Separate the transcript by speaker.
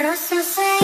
Speaker 1: Rosa